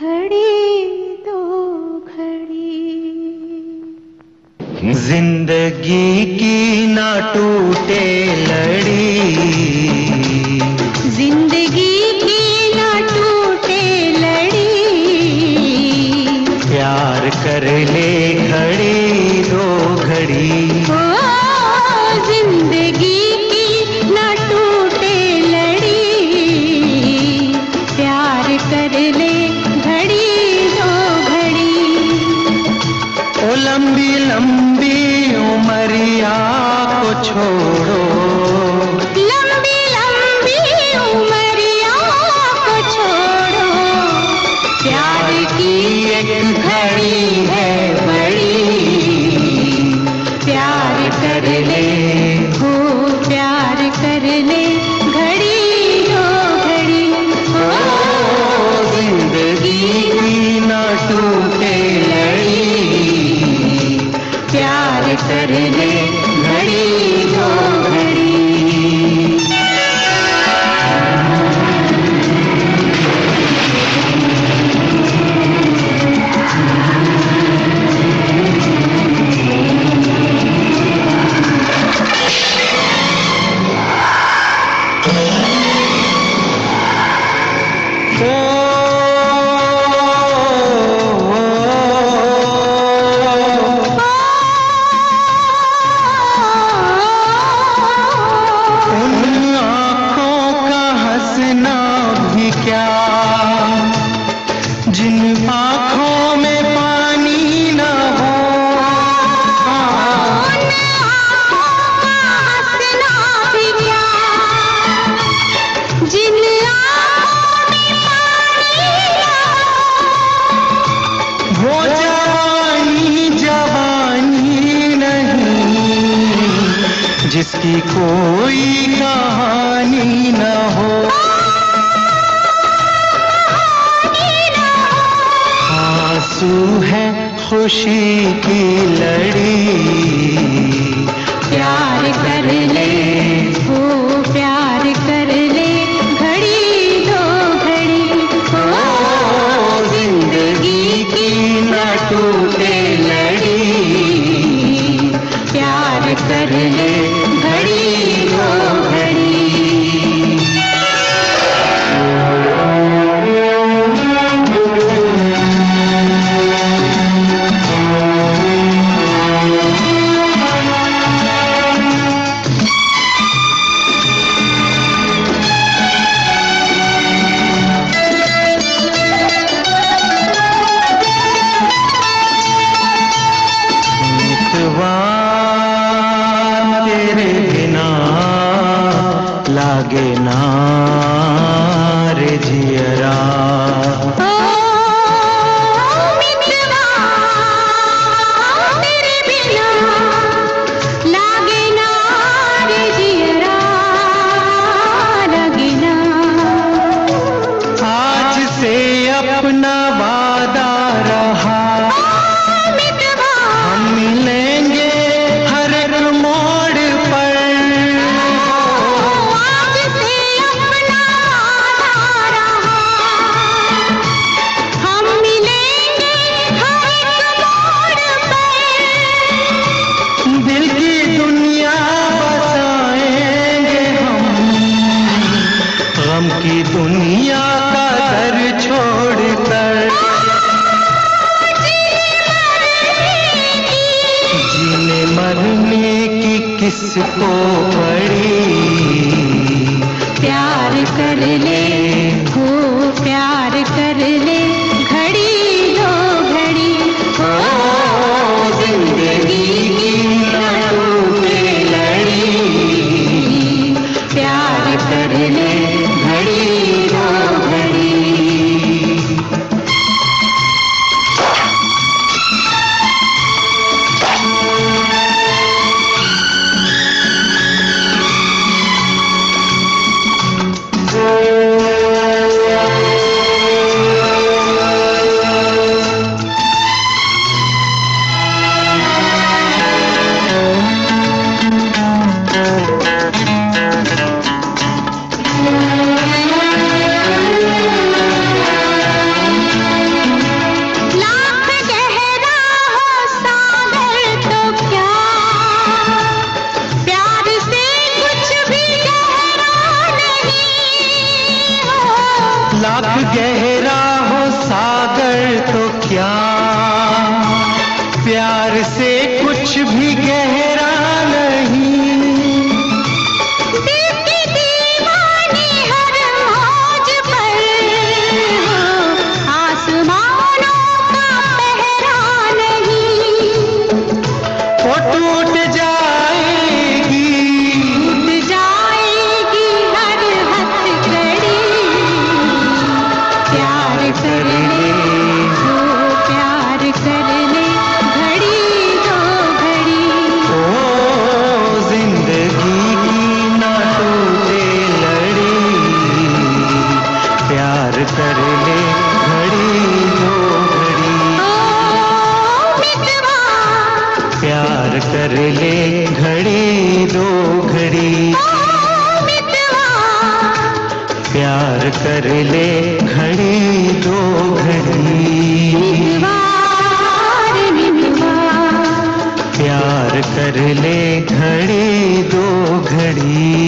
घड़ी दो तो घड़ी ज़िंदगी की ना टूटे लड़ी। ज़िंदगी की ना टूटे लड़ी। प्यार कर ले दुनिया को छोड़ो। जवानी नहीं, जिसकी कोई कहानी न हो। आँसू है खुशी की लड़ी, प्यार कर ले लागे ना। किस तो बड़ी प्यार कर ले गहरे कर ले घड़ी दो घड़ी। प्यार कर ले घड़ी दो घड़ी। प्यार कर ले घड़ी दो घड़ी।